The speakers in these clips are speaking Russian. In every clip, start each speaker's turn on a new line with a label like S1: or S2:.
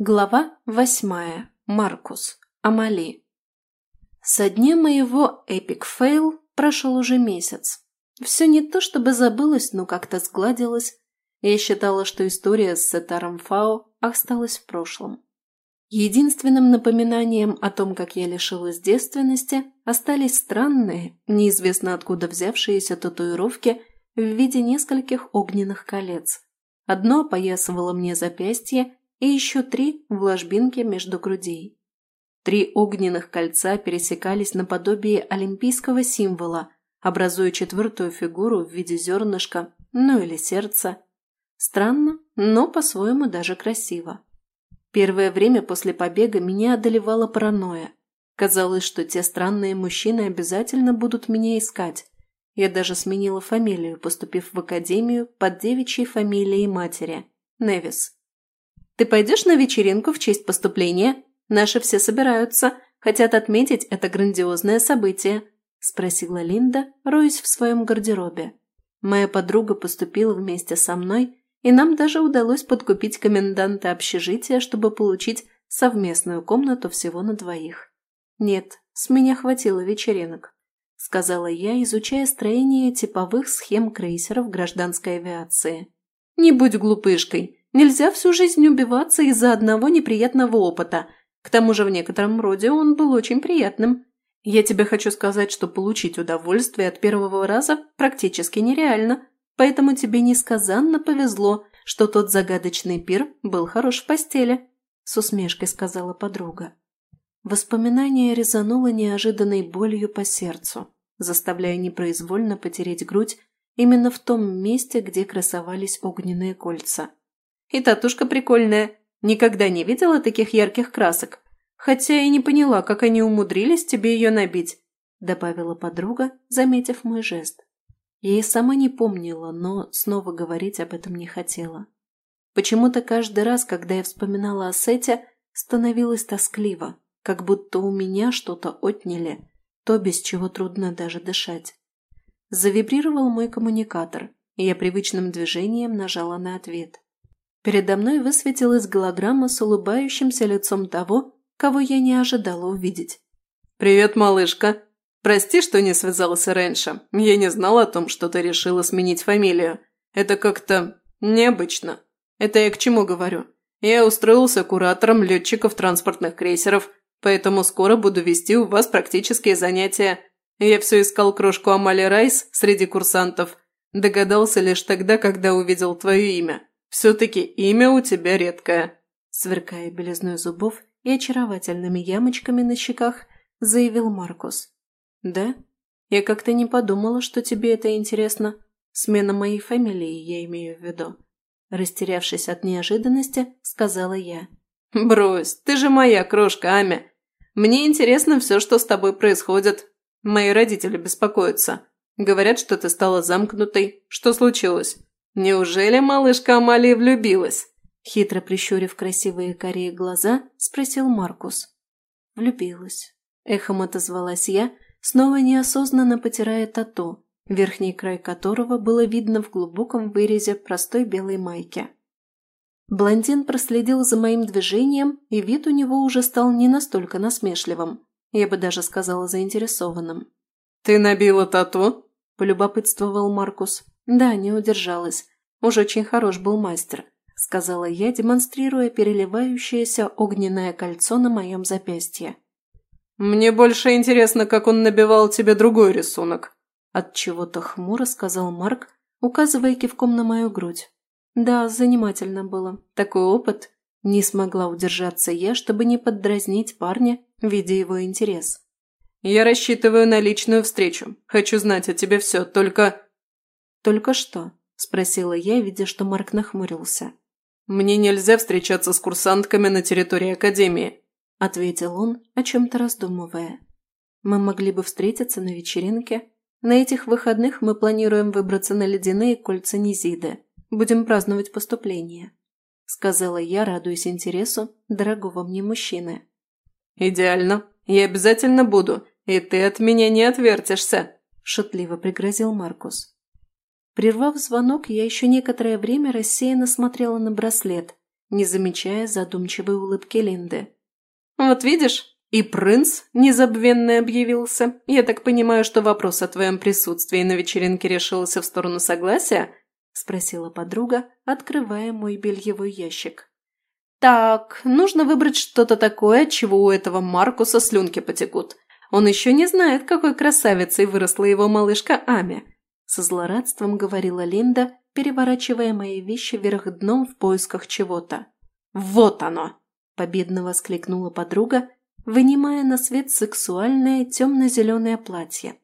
S1: Глава восьмая. Маркус. Амали. Со дня моего epic fail прошел уже месяц. Все не то чтобы забылось, но как-то сгладилось. Я считала, что история с Сетаром Фао осталась в прошлом. Единственным напоминанием о том, как я лишилась девственности, остались странные, неизвестно откуда взявшиеся татуировки в виде нескольких огненных колец. Одно опоясывало мне запястье, и еще три в ложбинке между грудей. Три огненных кольца пересекались наподобие олимпийского символа, образуя четвертую фигуру в виде зернышка, ну или сердца. Странно, но по-своему даже красиво. Первое время после побега меня одолевала паранойя. Казалось, что те странные мужчины обязательно будут меня искать. Я даже сменила фамилию, поступив в академию под девичьей фамилией матери – Невис. Ты пойдешь на вечеринку в честь поступления? Наши все собираются, хотят отметить это грандиозное событие», – спросила Линда, роясь в своем гардеробе. Моя подруга поступила вместе со мной, и нам даже удалось подкупить коменданта общежития, чтобы получить совместную комнату всего на двоих. «Нет, с меня хватило вечеринок», – сказала я, изучая строение типовых схем крейсеров гражданской авиации. «Не будь глупышкой. Нельзя всю жизнь убиваться из-за одного неприятного опыта. К тому же в некотором роде он был очень приятным. Я тебе хочу сказать, что получить удовольствие от первого раза практически нереально, поэтому тебе несказанно повезло, что тот загадочный пир был хорош в постели», – с усмешкой сказала подруга. Воспоминание резануло неожиданной болью по сердцу, заставляя непроизвольно потереть грудь именно в том месте, где красовались огненные кольца. И татушка прикольная. Никогда не видела таких ярких красок. Хотя и не поняла, как они умудрились тебе ее набить», – добавила подруга, заметив мой жест. Я и сама не помнила, но снова говорить об этом не хотела. Почему-то каждый раз, когда я вспоминала о Сете, становилось тоскливо, как будто у меня что-то отняли, то, без чего трудно даже дышать. Завибрировал мой коммуникатор, и я привычным движением нажала на ответ. Передо мной высветилась голограмма с улыбающимся лицом того, кого я не ожидала увидеть. «Привет, малышка. Прости, что не связался раньше. Я не знал о том, что ты решила сменить фамилию. Это как-то необычно. Это я к чему говорю? Я устроился куратором летчиков транспортных крейсеров, поэтому скоро буду вести у вас практические занятия. Я все искал крошку Амали Райс среди курсантов. Догадался лишь тогда, когда увидел твое имя. Все-таки имя у тебя редкое», – сверкая белизной зубов и очаровательными ямочками на щеках, заявил Маркус. «Да? Я как-то не подумала, что тебе это интересно. Смена моей фамилии я имею в виду». Растерявшись от неожиданности, сказала я. «Брось, ты же моя крошка, Амя. Мне интересно все, что с тобой происходит. Мои родители беспокоятся. Говорят, что ты стала замкнутой. Что случилось?» «Неужели малышка Амалия влюбилась?» Хитро прищурив красивые корее глаза, спросил Маркус. «Влюбилась», – эхом отозвалась я, снова неосознанно потирая тату, верхний край которого было видно в глубоком вырезе простой белой майки. Блондин проследил за моим движением, и вид у него уже стал не настолько насмешливым, я бы даже сказала заинтересованным. «Ты набила тату?» – полюбопытствовал Маркус. «Да, не удержалась. Уж очень хорош был мастер», – сказала я, демонстрируя переливающееся огненное кольцо на моем запястье. «Мне больше интересно, как он набивал тебе другой рисунок», – от чего то хмуро сказал Марк, указывая кивком на мою грудь. «Да, занимательно было. Такой опыт. Не смогла удержаться я, чтобы не поддразнить парня, видя его интерес». «Я рассчитываю на личную встречу. Хочу знать о тебе все, только...» «Только что?» – спросила я, видя, что Марк нахмурился. «Мне нельзя встречаться с курсантками на территории Академии», – ответил он, о чем-то раздумывая. «Мы могли бы встретиться на вечеринке. На этих выходных мы планируем выбраться на ледяные кольца Низиды. Будем праздновать поступление», – сказала я, радуясь интересу дорогого мне мужчины. «Идеально. Я обязательно буду, и ты от меня не отвертишься», – шутливо пригрозил Маркус. Прервав звонок, я еще некоторое время рассеянно смотрела на браслет, не замечая задумчивой улыбки Линды. «Вот видишь, и принц незабвенный объявился. Я так понимаю, что вопрос о твоем присутствии на вечеринке решился в сторону согласия?» – спросила подруга, открывая мой бельевой ящик. «Так, нужно выбрать что-то такое, чего у этого Маркуса слюнки потекут. Он еще не знает, какой красавицей выросла его малышка Ами», – со злорадством говорила Линда, переворачивая мои вещи вверх дном в поисках чего-то. «Вот оно!» – победно воскликнула подруга, вынимая на свет сексуальное темно-зеленое платье.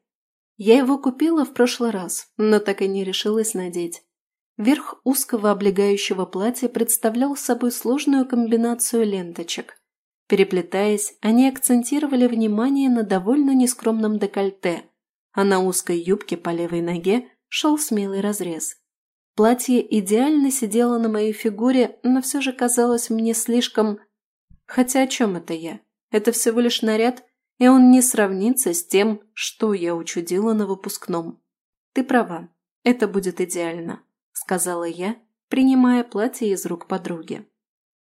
S1: Я его купила в прошлый раз, но так и не решилась надеть. Верх узкого облегающего платья представлял собой сложную комбинацию ленточек. Переплетаясь, они акцентировали внимание на довольно нескромном декольте, а на узкой юбке по левой ноге шел смелый разрез. Платье идеально сидело на моей фигуре, но все же казалось мне слишком... Хотя о чем это я? Это всего лишь наряд, и он не сравнится с тем, что я учудила на выпускном. Ты права, это будет идеально сказала я, принимая платье из рук подруги.